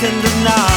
can deny.